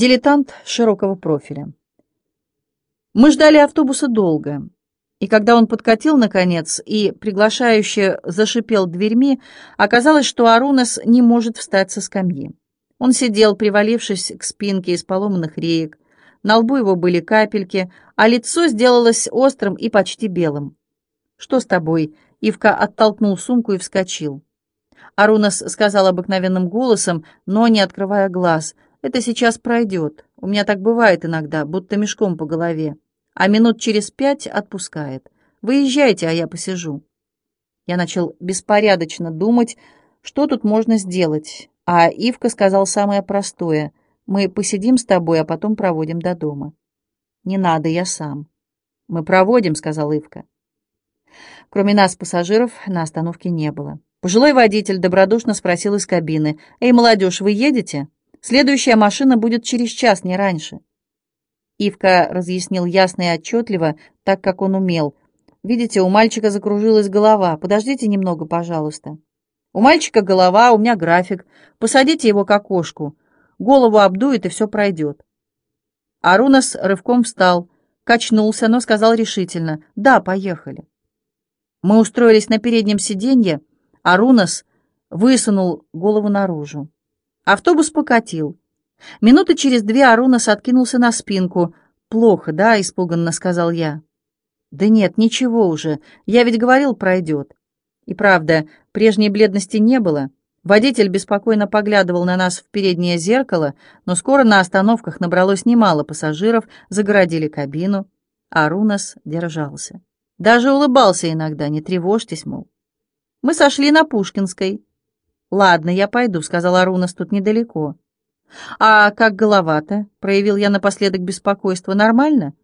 Дилетант широкого профиля. Мы ждали автобуса долго, и когда он подкатил, наконец, и приглашающе зашипел дверьми, оказалось, что Арунас не может встать со скамьи. Он сидел, привалившись к спинке из поломанных реек, на лбу его были капельки, а лицо сделалось острым и почти белым. «Что с тобой?» Ивка оттолкнул сумку и вскочил. Арунас сказал обыкновенным голосом, но не открывая глаз — это сейчас пройдет. У меня так бывает иногда, будто мешком по голове. А минут через пять отпускает. Выезжайте, а я посижу. Я начал беспорядочно думать, что тут можно сделать. А Ивка сказал самое простое. Мы посидим с тобой, а потом проводим до дома. Не надо, я сам. Мы проводим, сказал Ивка. Кроме нас, пассажиров, на остановке не было. Пожилой водитель добродушно спросил из кабины. «Эй, молодежь, вы едете?» Следующая машина будет через час, не раньше». Ивка разъяснил ясно и отчетливо, так как он умел. «Видите, у мальчика закружилась голова. Подождите немного, пожалуйста». «У мальчика голова, у меня график. Посадите его к окошку. Голову обдует, и все пройдет». Арунас рывком встал, качнулся, но сказал решительно «Да, поехали». Мы устроились на переднем сиденье, Арунас высунул голову наружу. Автобус покатил. Минуты через две Арунас откинулся на спинку. «Плохо, да?» — испуганно сказал я. «Да нет, ничего уже. Я ведь говорил, пройдет». И правда, прежней бледности не было. Водитель беспокойно поглядывал на нас в переднее зеркало, но скоро на остановках набралось немало пассажиров, загородили кабину. Арунас держался. Даже улыбался иногда, не тревожьтесь, мол. Мы сошли на Пушкинской. «Ладно, я пойду», — сказал Арунас, — «тут недалеко». «А как голова-то?» — проявил я напоследок беспокойство. «Нормально?»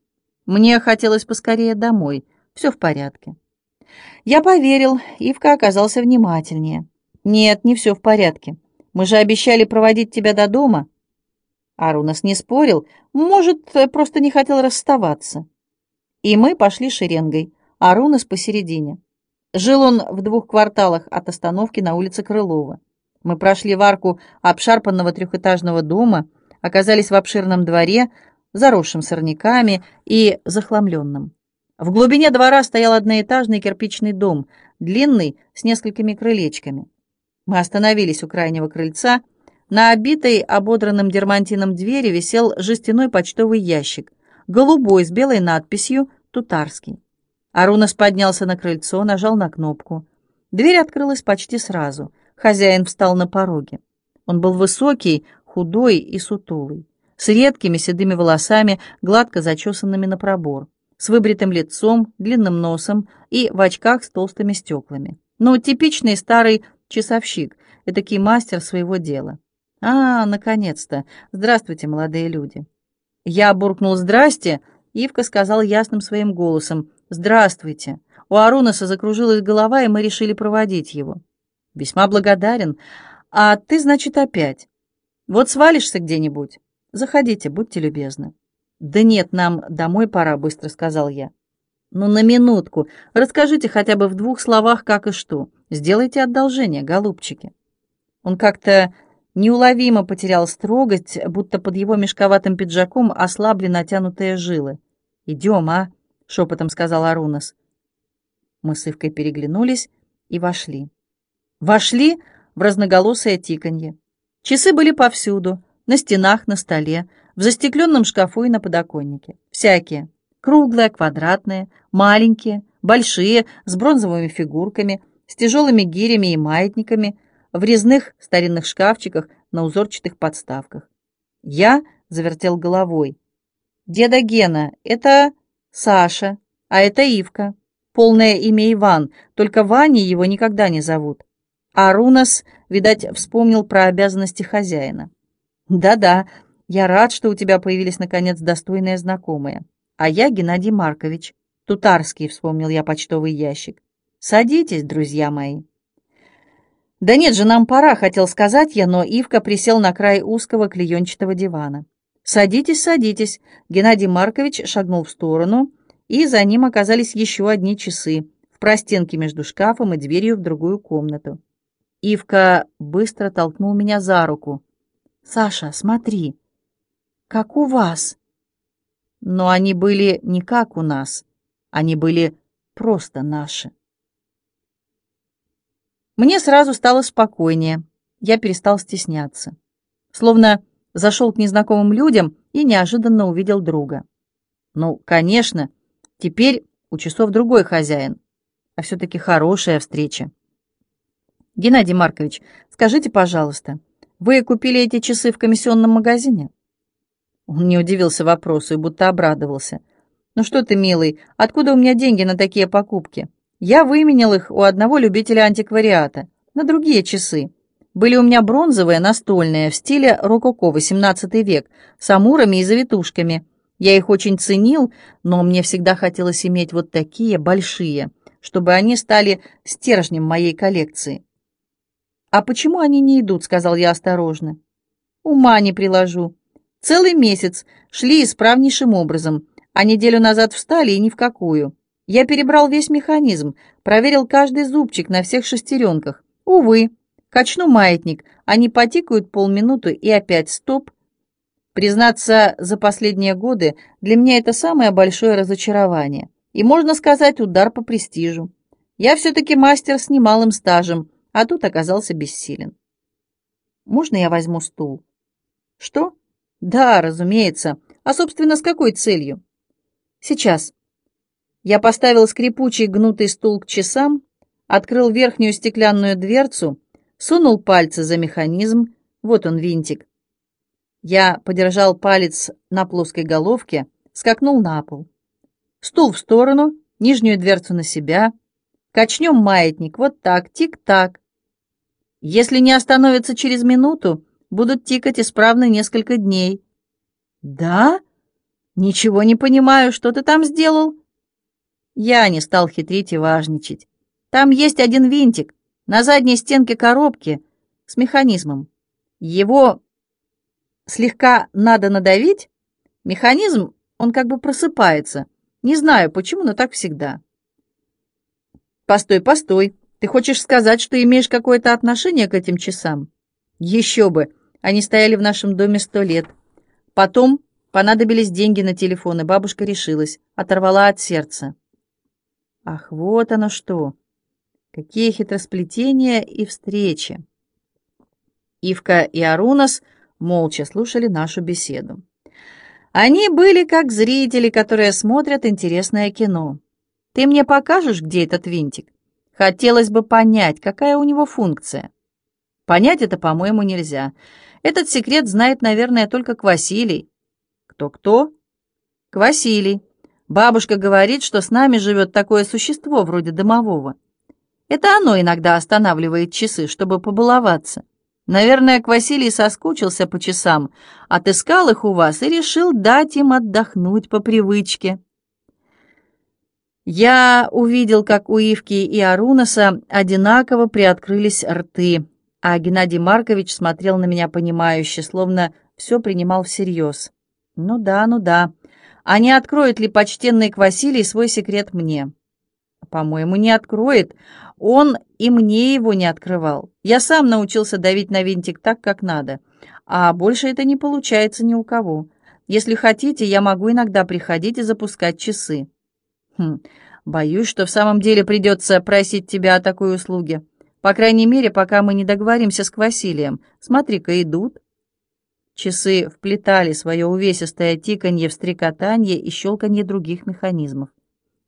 Мне хотелось поскорее домой. Все в порядке. Я поверил, Ивка оказался внимательнее. «Нет, не все в порядке. Мы же обещали проводить тебя до дома». Арунас не спорил, может, просто не хотел расставаться. И мы пошли шеренгой, Арунас посередине. Жил он в двух кварталах от остановки на улице Крылова. Мы прошли в арку обшарпанного трехэтажного дома, оказались в обширном дворе, заросшим сорняками и захламленным. В глубине двора стоял одноэтажный кирпичный дом, длинный, с несколькими крылечками. Мы остановились у крайнего крыльца. На обитой ободранным дермантином двери висел жестяной почтовый ящик, голубой с белой надписью «Тутарский». Арунас поднялся на крыльцо, нажал на кнопку. Дверь открылась почти сразу. Хозяин встал на пороге. Он был высокий, худой и сутулый, с редкими седыми волосами, гладко зачесанными на пробор, с выбритым лицом, длинным носом и в очках с толстыми стеклами. Ну, типичный старый часовщик, этакий мастер своего дела. «А, наконец-то! Здравствуйте, молодые люди!» Я буркнул «Здрасте!» Ивка сказал ясным своим голосом «Здравствуйте». У Арунаса закружилась голова, и мы решили проводить его. «Весьма благодарен. А ты, значит, опять. Вот свалишься где-нибудь? Заходите, будьте любезны». «Да нет, нам домой пора», — быстро сказал я. «Ну, на минутку. Расскажите хотя бы в двух словах, как и что. Сделайте одолжение, голубчики». Он как-то неуловимо потерял строгость, будто под его мешковатым пиджаком ослабли натянутые жилы. «Идем, а?» — шепотом сказал Арунас. Мы с Ивкой переглянулись и вошли. Вошли в разноголосое тиканье. Часы были повсюду, на стенах, на столе, в застекленном шкафу и на подоконнике. Всякие. Круглые, квадратные, маленькие, большие, с бронзовыми фигурками, с тяжелыми гирями и маятниками, в резных старинных шкафчиках на узорчатых подставках. Я завертел головой. «Деда Гена, это Саша, а это Ивка. Полное имя Иван, только Ваней его никогда не зовут. А Рунас, видать, вспомнил про обязанности хозяина. Да-да, я рад, что у тебя появились, наконец, достойные знакомые. А я Геннадий Маркович. Тутарский, вспомнил я почтовый ящик. Садитесь, друзья мои. Да нет же, нам пора, хотел сказать я, но Ивка присел на край узкого клеенчатого дивана. «Садитесь, садитесь!» Геннадий Маркович шагнул в сторону, и за ним оказались еще одни часы в простенке между шкафом и дверью в другую комнату. Ивка быстро толкнул меня за руку. «Саша, смотри!» как у вас». Но они были не как у нас, они были просто наши. Мне сразу стало спокойнее, я перестал стесняться. Словно зашел к незнакомым людям и неожиданно увидел друга. Ну, конечно, теперь у часов другой хозяин, а все-таки хорошая встреча. Геннадий Маркович, скажите, пожалуйста, вы купили эти часы в комиссионном магазине? Он не удивился вопросу и будто обрадовался. «Ну что ты, милый, откуда у меня деньги на такие покупки? Я выменял их у одного любителя антиквариата на другие часы. Были у меня бронзовые, настольные, в стиле рококо, XVIII век, с амурами и завитушками. Я их очень ценил, но мне всегда хотелось иметь вот такие большие, чтобы они стали стержнем моей коллекции. «А почему они не идут?» — сказал я осторожно. «Ума не приложу. Целый месяц шли исправнейшим образом, а неделю назад встали и ни в какую. Я перебрал весь механизм, проверил каждый зубчик на всех шестеренках. Увы, качну маятник, они потикают полминуты и опять стоп. Признаться, за последние годы для меня это самое большое разочарование. И, можно сказать, удар по престижу. Я все-таки мастер с немалым стажем, а тут оказался бессилен. Можно я возьму стул? Что? Да, разумеется. А, собственно, с какой целью? Сейчас. Я поставил скрипучий гнутый стул к часам, открыл верхнюю стеклянную дверцу, сунул пальцы за механизм, вот он винтик. Я подержал палец на плоской головке, скакнул на пол. Стул в сторону, нижнюю дверцу на себя. Качнем маятник, вот так, тик-так. Если не остановится через минуту, будут тикать исправно несколько дней. Да? Ничего не понимаю, что ты там сделал? Я не стал хитрить и важничать. Там есть один винтик на задней стенке коробки с механизмом. Его слегка надо надавить. Механизм, он как бы просыпается. Не знаю почему, но так всегда. Постой, постой. Ты хочешь сказать, что имеешь какое-то отношение к этим часам? Еще бы. Они стояли в нашем доме сто лет. Потом понадобились деньги на телефон, и бабушка решилась, оторвала от сердца. Ах, вот оно что! Какие хитросплетения и встречи! Ивка и Арунас молча слушали нашу беседу. Они были как зрители, которые смотрят интересное кино. «Ты мне покажешь, где этот винтик? Хотелось бы понять, какая у него функция». Понять это, по-моему, нельзя. Этот секрет знает, наверное, только Квасилий. Кто-кто? Квасилий. Бабушка говорит, что с нами живет такое существо вроде домового. Это оно иногда останавливает часы, чтобы побаловаться. Наверное, Квасилий соскучился по часам, отыскал их у вас и решил дать им отдохнуть по привычке. Я увидел, как у Ивки и Арунаса одинаково приоткрылись рты, а Геннадий Маркович смотрел на меня понимающе, словно все принимал всерьез. «Ну да, ну да. А не откроет ли почтенный Квасилий свой секрет мне?» «По-моему, не откроет. Он и мне его не открывал. Я сам научился давить на винтик так, как надо. А больше это не получается ни у кого. Если хотите, я могу иногда приходить и запускать часы». «Хм, боюсь, что в самом деле придется просить тебя о такой услуге». По крайней мере, пока мы не договоримся с Квасилием. Смотри-ка, идут. Часы вплетали свое увесистое тиканье в стрекотанье и щелканье других механизмов.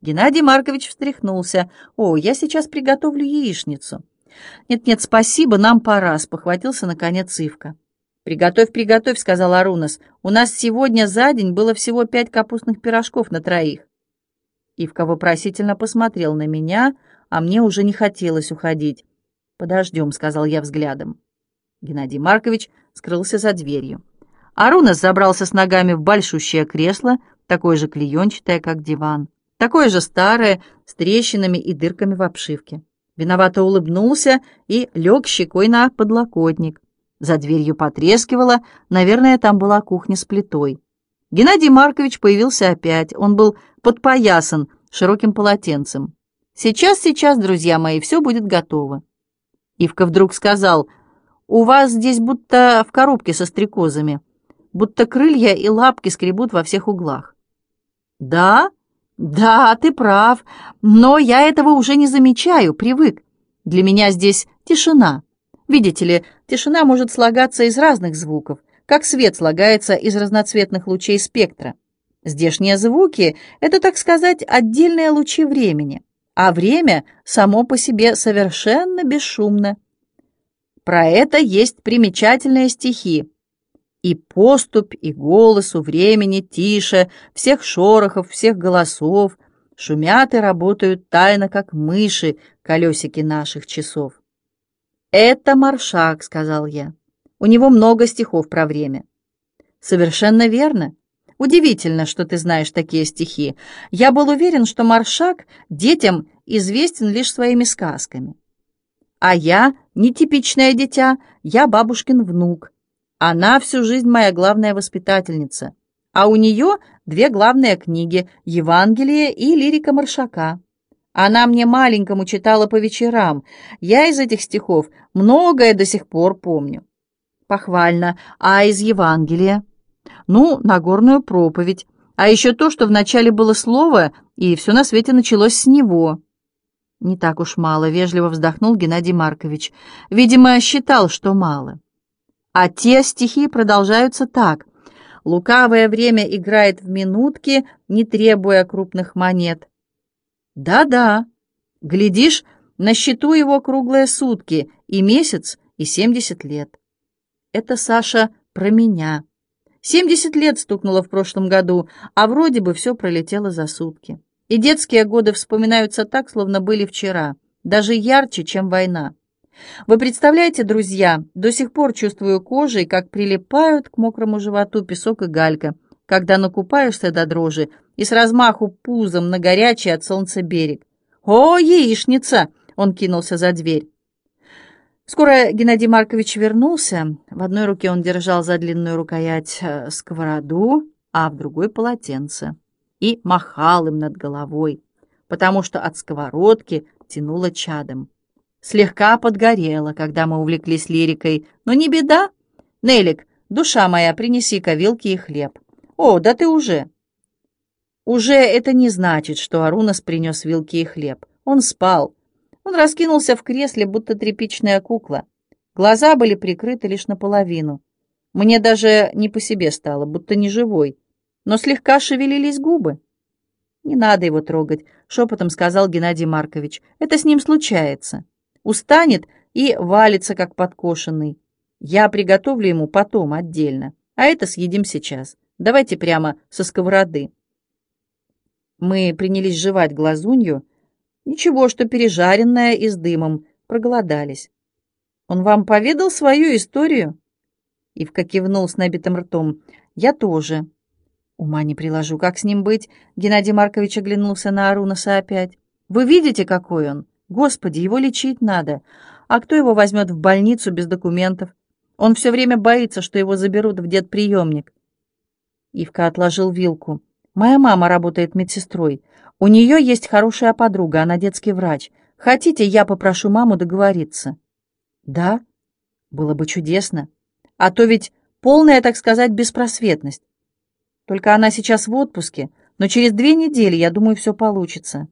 Геннадий Маркович встряхнулся. «О, я сейчас приготовлю яичницу». «Нет-нет, спасибо, нам пора», — спохватился наконец Ивка. «Приготовь, приготовь», — сказал Арунас. «У нас сегодня за день было всего пять капустных пирожков на троих». Ивка вопросительно посмотрел на меня, а мне уже не хотелось уходить. «Подождем», — сказал я взглядом. Геннадий Маркович скрылся за дверью. Арунас забрался с ногами в большущее кресло, такое же клеенчатое, как диван, такое же старое, с трещинами и дырками в обшивке. Виновато улыбнулся и лег щекой на подлокотник. За дверью потрескивало, наверное, там была кухня с плитой. Геннадий Маркович появился опять, он был подпоясан широким полотенцем. «Сейчас, сейчас, друзья мои, все будет готово». Ивка вдруг сказал, «У вас здесь будто в коробке со стрекозами. будто крылья и лапки скребут во всех углах. «Да, да, ты прав, но я этого уже не замечаю, привык. Для меня здесь тишина. Видите ли, тишина может слагаться из разных звуков, как свет слагается из разноцветных лучей спектра. Здешние звуки — это, так сказать, отдельные лучи времени, а время само по себе совершенно бесшумно. Про это есть примечательные стихи. И поступь, и голос у времени тише, всех шорохов, всех голосов, шумят и работают тайно, как мыши, колесики наших часов. «Это Маршак», — сказал я. «У него много стихов про время». «Совершенно верно. Удивительно, что ты знаешь такие стихи. Я был уверен, что Маршак детям известен лишь своими сказками. А я нетипичное дитя, я бабушкин внук. Она всю жизнь моя главная воспитательница. А у нее две главные книги «Евангелие» и «Лирика Маршака». Она мне маленькому читала по вечерам. Я из этих стихов многое до сих пор помню. Похвально. А из Евангелия? Ну, Нагорную проповедь. А еще то, что вначале было слово, и все на свете началось с него. Не так уж мало, вежливо вздохнул Геннадий Маркович. Видимо, считал, что мало. А те стихи продолжаются так. Лукавое время играет в минутки, не требуя крупных монет. Да-да. Глядишь, на счету его круглые сутки, и месяц, и семьдесят лет. Это, Саша, про меня. Семьдесят лет стукнуло в прошлом году, а вроде бы все пролетело за сутки. И детские годы вспоминаются так, словно были вчера, даже ярче, чем война. Вы представляете, друзья, до сих пор чувствую кожей, как прилипают к мокрому животу песок и галька, когда накупаешься до дрожи и с размаху пузом на горячий от солнца берег. «О, яичница!» — он кинулся за дверь. Скоро Геннадий Маркович вернулся. В одной руке он держал за длинную рукоять э, сковороду, а в другой — полотенце. И махал им над головой, потому что от сковородки тянуло чадом. Слегка подгорело, когда мы увлеклись лирикой. Но не беда. Нелик, душа моя, принеси-ка вилки и хлеб. О, да ты уже. Уже это не значит, что Арунас принес вилки и хлеб. Он спал. Он раскинулся в кресле, будто тряпичная кукла. Глаза были прикрыты лишь наполовину. Мне даже не по себе стало, будто не живой. Но слегка шевелились губы. «Не надо его трогать», — шепотом сказал Геннадий Маркович. «Это с ним случается. Устанет и валится, как подкошенный. Я приготовлю ему потом отдельно, а это съедим сейчас. Давайте прямо со сковороды». Мы принялись жевать глазунью. Ничего, что пережаренная и с дымом. Проголодались. Он вам поведал свою историю? Ивка кивнул с набитым ртом. Я тоже. Ума не приложу, как с ним быть? Геннадий Маркович оглянулся на Арунаса опять. Вы видите, какой он? Господи, его лечить надо. А кто его возьмет в больницу без документов? Он все время боится, что его заберут в детприемник. Ивка отложил вилку. Моя мама работает медсестрой. У нее есть хорошая подруга, она детский врач. Хотите, я попрошу маму договориться?» «Да, было бы чудесно. А то ведь полная, так сказать, беспросветность. Только она сейчас в отпуске, но через две недели, я думаю, все получится.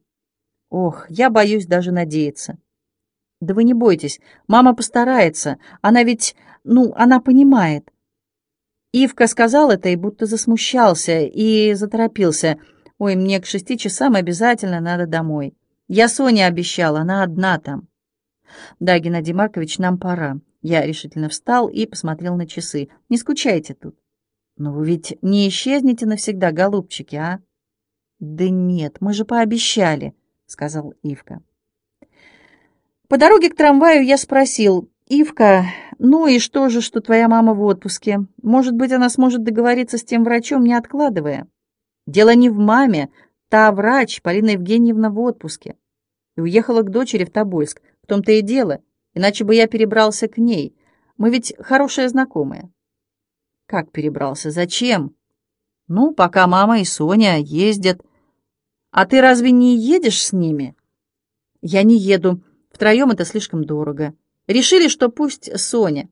Ох, я боюсь даже надеяться. Да вы не бойтесь, мама постарается. Она ведь, ну, она понимает. Ивка сказал это и будто засмущался, и заторопился. «Ой, мне к шести часам обязательно надо домой. Я Соне обещала, она одна там». «Да, Геннадий Маркович, нам пора». Я решительно встал и посмотрел на часы. «Не скучайте тут». «Но вы ведь не исчезнете навсегда, голубчики, а?» «Да нет, мы же пообещали», — сказал Ивка. По дороге к трамваю я спросил, «Ивка, ну и что же, что твоя мама в отпуске? Может быть, она сможет договориться с тем врачом, не откладывая?» «Дело не в маме. Та врач, Полина Евгеньевна, в отпуске. И уехала к дочери в Тобольск. В том-то и дело. Иначе бы я перебрался к ней. Мы ведь хорошие знакомые». «Как перебрался? Зачем?» «Ну, пока мама и Соня ездят». «А ты разве не едешь с ними?» «Я не еду. Втроем это слишком дорого». Решили, что пусть Соня.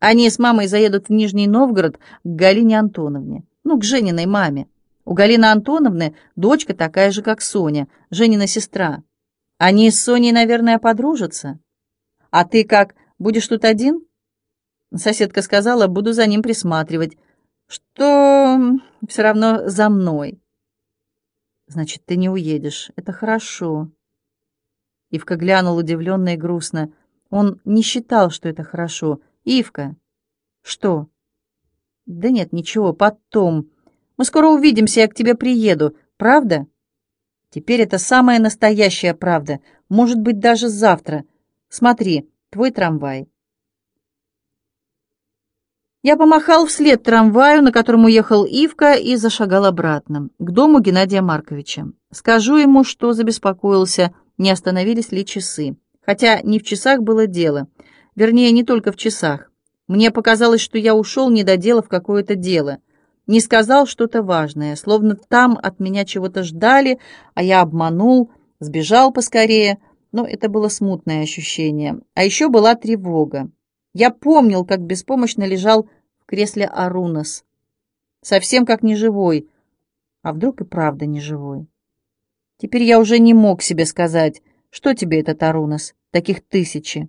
Они с мамой заедут в Нижний Новгород к Галине Антоновне, ну, к Жениной маме. У Галины Антоновны дочка такая же, как Соня, Женина сестра. Они с Соней, наверное, подружатся. А ты как, будешь тут один? Соседка сказала, буду за ним присматривать, что все равно за мной. Значит, ты не уедешь. Это хорошо. Ивка глянул удивленно и грустно. Он не считал, что это хорошо. Ивка. Что? Да нет, ничего, потом. Мы скоро увидимся, я к тебе приеду. Правда? Теперь это самая настоящая правда. Может быть, даже завтра. Смотри, твой трамвай. Я помахал вслед трамваю, на котором уехал Ивка, и зашагал обратно, к дому Геннадия Марковича. Скажу ему, что забеспокоился, не остановились ли часы. Хотя не в часах было дело. Вернее, не только в часах. Мне показалось, что я ушел, не доделав какое-то дело. Не сказал что-то важное, словно там от меня чего-то ждали, а я обманул, сбежал поскорее, но это было смутное ощущение. А еще была тревога. Я помнил, как беспомощно лежал в кресле Арунас. Совсем как неживой. А вдруг и правда неживой? Теперь я уже не мог себе сказать, что тебе этот Арунас, таких тысячи.